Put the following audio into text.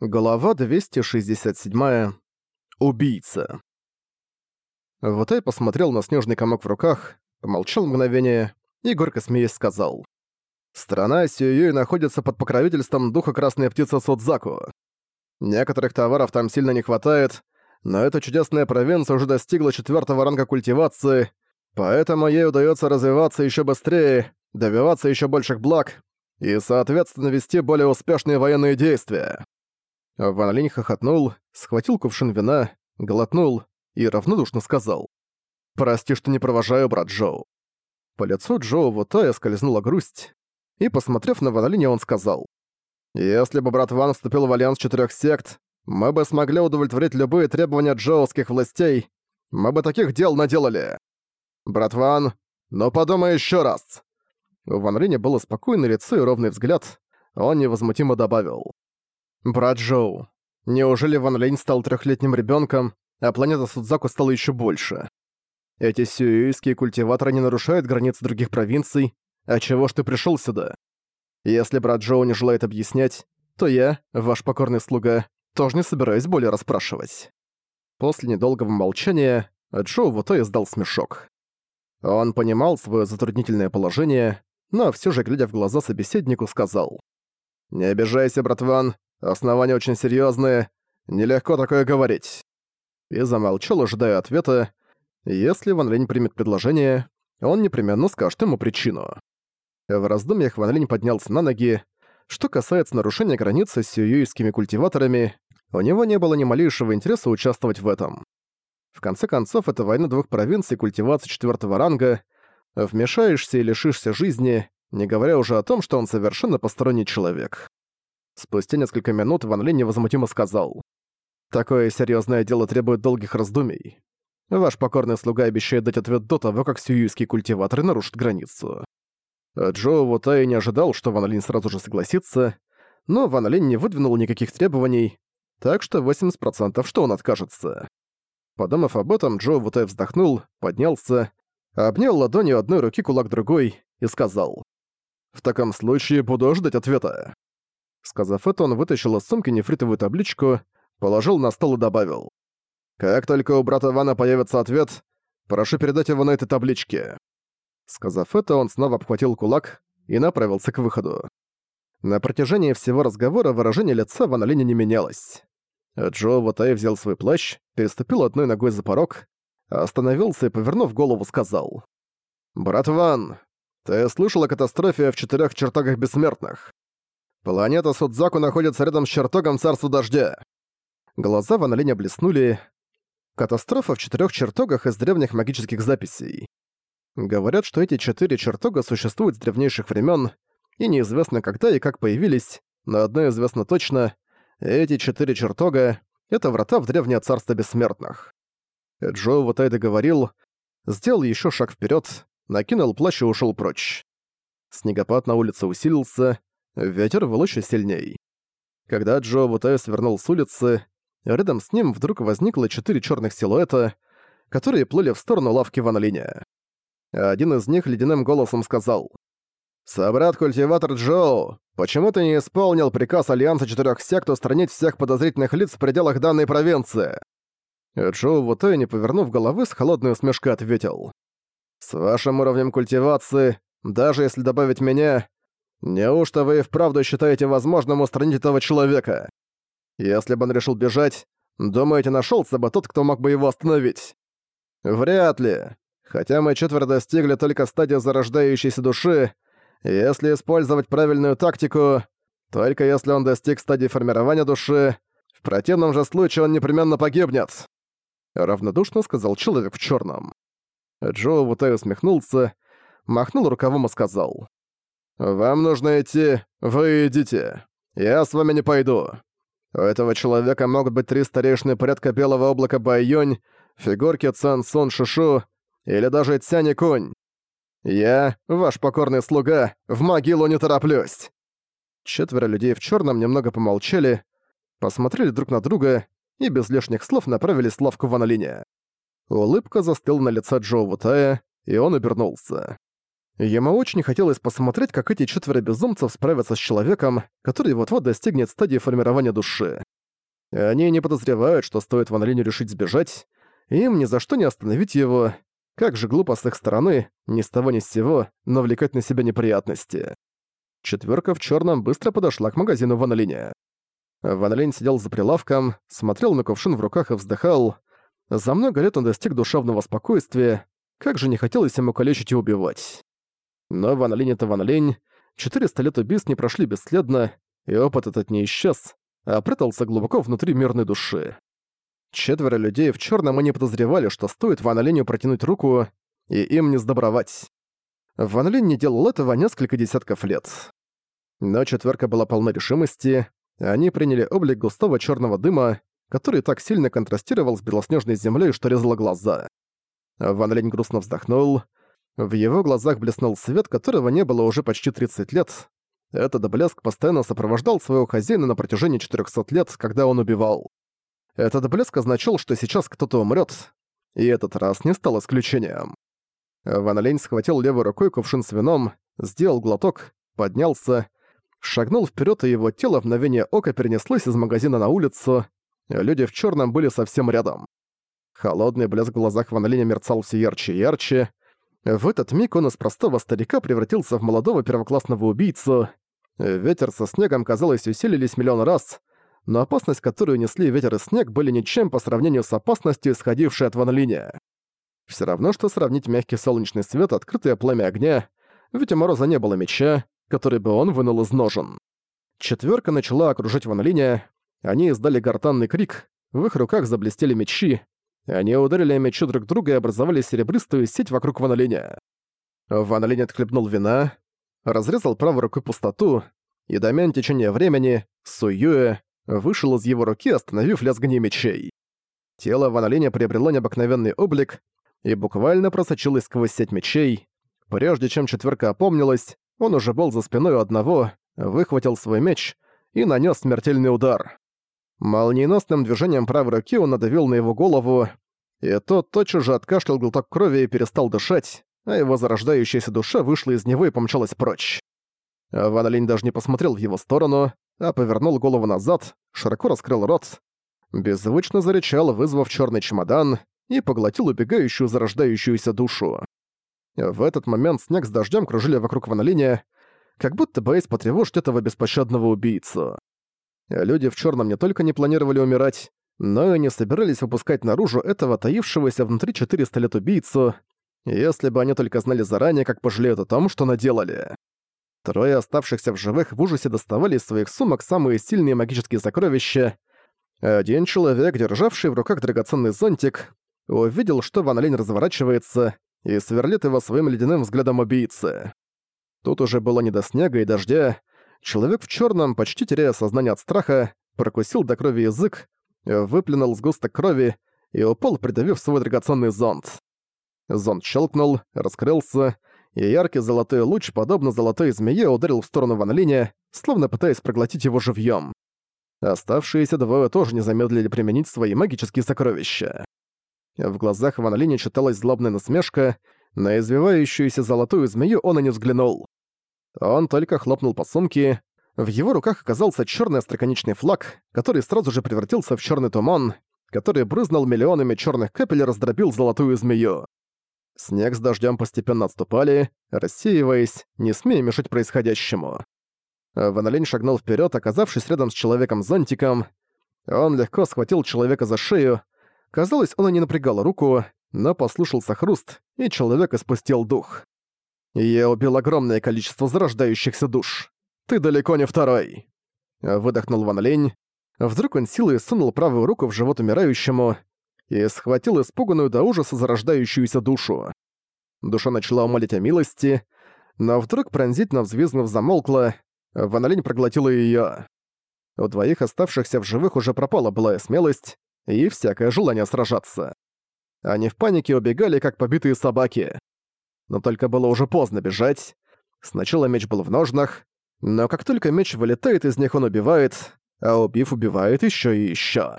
Глава 267. Убийца. Вутай посмотрел на снежный комок в руках, помолчал мгновение и, горько смеясь, сказал. «Страна Сююй находится под покровительством духа Красной Птицы Судзаку. Некоторых товаров там сильно не хватает, но эта чудесная провинция уже достигла четвертого ранга культивации, поэтому ей удается развиваться еще быстрее, добиваться еще больших благ и, соответственно, вести более успешные военные действия. Ван Линь хохотнул, схватил кувшин вина, глотнул и равнодушно сказал. «Прости, что не провожаю, брат Джоу». По лицу Джоу Вутая скользнула грусть, и, посмотрев на Ван Линя, он сказал. «Если бы брат Ван вступил в альянс четырех сект, мы бы смогли удовлетворить любые требования джоуских властей. Мы бы таких дел наделали. Брат Ван, ну подумай еще раз». У Ван Линя было спокойное лицо и ровный взгляд, он невозмутимо добавил. Брат Джоу, неужели Ван Лень стал трехлетним ребенком, а планета Судзаку стала еще больше? Эти сююйские культиваторы не нарушают границ других провинций, а чего ж ты пришел сюда? Если брат Джоу не желает объяснять, то я, ваш покорный слуга, тоже не собираюсь более расспрашивать. После недолгого молчания Джоу Вуто издал смешок. Он понимал свое затруднительное положение, но все же, глядя в глаза собеседнику, сказал. «Не обижайся, братван, Основания очень серьезные. Нелегко такое говорить». И замолчал, ожидая ответа. Если Ван Линь примет предложение, он непременно скажет ему причину. В раздумьях Ван Линь поднялся на ноги. Что касается нарушения границы с сиюйскими культиваторами, у него не было ни малейшего интереса участвовать в этом. В конце концов, это война двух провинций культивации четвертого ранга. Вмешаешься и лишишься жизни, не говоря уже о том, что он совершенно посторонний человек. Спустя несколько минут Ван Линь невозмутимо сказал. «Такое серьезное дело требует долгих раздумий. Ваш покорный слуга обещает дать ответ до того, как сиюйские культиваторы нарушат границу». Джоу Вутай не ожидал, что Ван Линь сразу же согласится, но Ван Линь не выдвинул никаких требований, так что 80% что он откажется. Подумав об этом, Джоу Вутай вздохнул, поднялся, обнял ладонью одной руки кулак другой и сказал. «В таком случае буду ждать ответа». Сказав это, он вытащил из сумки нефритовую табличку, положил на стол и добавил. «Как только у брата Вана появится ответ, прошу передать его на этой табличке». Сказав это, он снова обхватил кулак и направился к выходу. На протяжении всего разговора выражение лица Вана Линя не менялось. Джо Ватай взял свой плащ, переступил одной ногой за порог, остановился и, повернув голову, сказал. «Брат Ван, ты слышал о катастрофе в четырех чертогах бессмертных? Планета Судзаку находится рядом с чертогом Царства Дождя. Глаза Ван Линя блеснули. Катастрофа в четырех чертогах из древних магических записей. Говорят, что эти четыре чертога существуют с древнейших времен, и неизвестно когда и как появились, но одно известно точно — эти четыре чертога — это врата в древнее царство бессмертных. Джо вот это говорил, сделал еще шаг вперед, накинул плащ и ушел прочь. Снегопад на улице усилился, Ветер был еще сильней. Когда Джо Вутай свернул с улицы, рядом с ним вдруг возникло четыре черных силуэта, которые плыли в сторону лавки Ван Линя. Один из них ледяным голосом сказал «Собрат-культиватор Джоу, почему ты не исполнил приказ Альянса Четырех Сект устранить всех подозрительных лиц в пределах данной провинции?» Джоу Вутай, не повернув головы, с холодной усмешкой ответил «С вашим уровнем культивации, даже если добавить меня, Неужто вы и вправду считаете возможным устранить этого человека? Если бы он решил бежать, думаете, нашелся бы тот, кто мог бы его остановить? Вряд ли. Хотя мы четверо достигли только стадии зарождающейся души, если использовать правильную тактику, только если он достиг стадии формирования души, в противном же случае он непременно погибнет. Равнодушно сказал человек в черном. Джо Вутай усмехнулся, махнул рукавом и сказал. «Вам нужно идти, вы идите. Я с вами не пойду. У этого человека могут быть три старейшины порядка Белого облака Байюнь, фигурки Цан Сун Шишу или даже Цяни Кунь. Я, ваш покорный слуга, в могилу не тороплюсь». Четверо людей в черном немного помолчали, посмотрели друг на друга и без лишних слов направились в лавку Ван. Улыбка застыла на лице Джоу Вутая, и он обернулся. Ему очень хотелось посмотреть, как эти четверо безумцев справятся с человеком, который вот-вот достигнет стадии формирования души. Они не подозревают, что стоит Ван Линю решить сбежать, им ни за что не остановить его. Как же глупо с их стороны, ни с того ни с сего, навлекать на себя неприятности. Четверка в черном быстро подошла к магазину Ван Линя. Ван Линь сидел за прилавком, смотрел на кувшин в руках и вздыхал. За много лет он достиг душевного спокойствия, как же не хотелось ему калечить и убивать. Но Ван Линь — это Ван Линь. 400 лет убийств не прошли бесследно, и опыт этот не исчез, а прятался глубоко внутри мирной души. Четверо людей в черном и не подозревали, что стоит Ван Линю протянуть руку, и им не сдобровать. Ван Линь не делал этого несколько десятков лет. Но четверка была полна решимости, они приняли облик густого черного дыма, который так сильно контрастировал с белоснежной землей, что резало глаза. Ван Линь грустно вздохнул. В его глазах блеснул свет, которого не было уже почти 30 лет. Этот блеск постоянно сопровождал своего хозяина на протяжении 400 лет, когда он убивал. Этот блеск означал, что сейчас кто-то умрет, и этот раз не стал исключением. Ван Лень схватил левой рукой кувшин с вином, сделал глоток, поднялся, шагнул вперед, и его тело в мгновение ока перенеслось из магазина на улицу. Люди в черном были совсем рядом. Холодный блеск в глазах Ван Линя мерцал все ярче и ярче. В этот миг он из простого старика превратился в молодого первоклассного убийцу. Ветер со снегом, казалось, усилились миллион раз, но опасность, которую несли ветер и снег, были ничем по сравнению с опасностью, исходившей от Ван. Всё равно, что сравнить мягкий солнечный свет, открытое пламя огня, ведь у Мороза не было меча, который бы он вынул из ножен. Четвёрка начала окружать Ван они издали гортанный крик, в их руках заблестели мечи, они ударили о мечи друг друга и образовали серебристую сеть вокруг Ван Линя. Ван Линь отхлебнул вина, разрезал правой рукой пустоту, и домен течения времени, Суюэ, вышел из его руки, остановив лязгание мечей. Тело Ван Линя приобрело необыкновенный облик и буквально просочилось сквозь сеть мечей. Прежде чем четверка опомнилась, он уже был за спиной у одного, выхватил свой меч и нанес смертельный удар. Молниеносным движением правой руки он надавил на его голову, и тот тотчас же откашлял глоток крови и перестал дышать, а его зарождающаяся душа вышла из него и помчалась прочь. Ван Линь даже не посмотрел в его сторону, а повернул голову назад, широко раскрыл рот, беззвучно зарычал, вызвав черный чемодан, и поглотил убегающую зарождающуюся душу. В этот момент снег с дождем кружили вокруг Ван как будто боясь потревожить этого беспощадного убийцу. Люди в черном не только не планировали умирать, но и не собирались выпускать наружу этого таившегося внутри 400 лет убийцу, если бы они только знали заранее, как пожалеют о том, что наделали. Трое оставшихся в живых в ужасе доставали из своих сумок самые сильные магические сокровища. Один человек, державший в руках драгоценный зонтик, увидел, что Ван Линь разворачивается и сверлит его своим ледяным взглядом убийцы. Тут уже было не до снега и дождя, Человек в черном, почти теряя сознание от страха, прокусил до крови язык, выплюнул сгусток крови и упал, придавив свой драгоценный зонт. Зонт щелкнул, раскрылся, и яркий золотой луч, подобно золотой змее, ударил в сторону Ван словно пытаясь проглотить его живьем. Оставшиеся двое тоже не замедлили применить свои магические сокровища. В глазах Ван читалась злобная насмешка, на извивающуюся золотую змею он и не взглянул. Он только хлопнул по сумке. В его руках оказался черный остроконечный флаг, который сразу же превратился в черный туман, который брызнул миллионами черных капель и раздробил золотую змею. Снег с дождем постепенно отступали, рассеиваясь, не смея мешать происходящему. Ван шагнул вперед, оказавшись рядом с человеком-зонтиком. Он легко схватил человека за шею. Казалось, он и не напрягал руку, но послушался хруст, и человек испустил дух. Я убил огромное количество зарождающихся душ. Ты далеко не второй. Выдохнул Ван Лень. Вдруг он силой сунул правую руку в живот умирающему и схватил испуганную до ужаса зарождающуюся душу. Душа начала умолить о милости, но вдруг пронзительно взвизгнув замолкла, Ван Лень проглотила её. У двоих оставшихся в живых уже пропала былая смелость и всякое желание сражаться. Они в панике убегали, как побитые собаки но только было уже поздно бежать. Сначала меч был в ножнах, но как только меч вылетает из них, он убивает, а убив, убивает еще и еще.